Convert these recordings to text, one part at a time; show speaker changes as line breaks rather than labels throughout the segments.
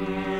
Yeah.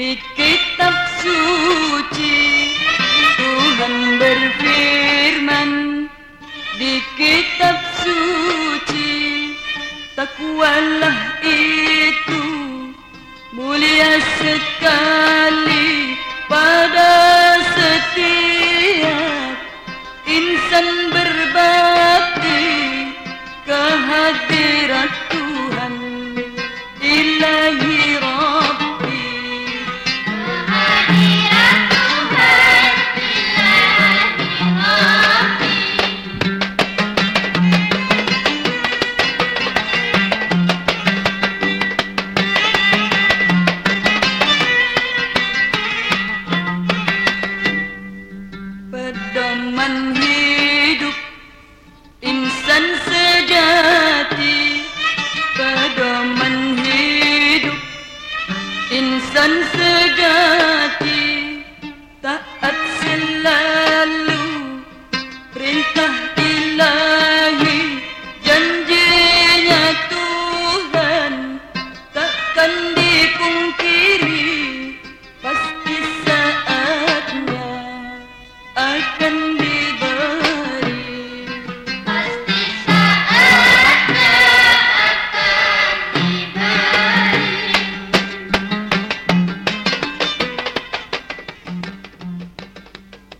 di kitab suci Tuhan berfirman di kitab suci Takwalah sa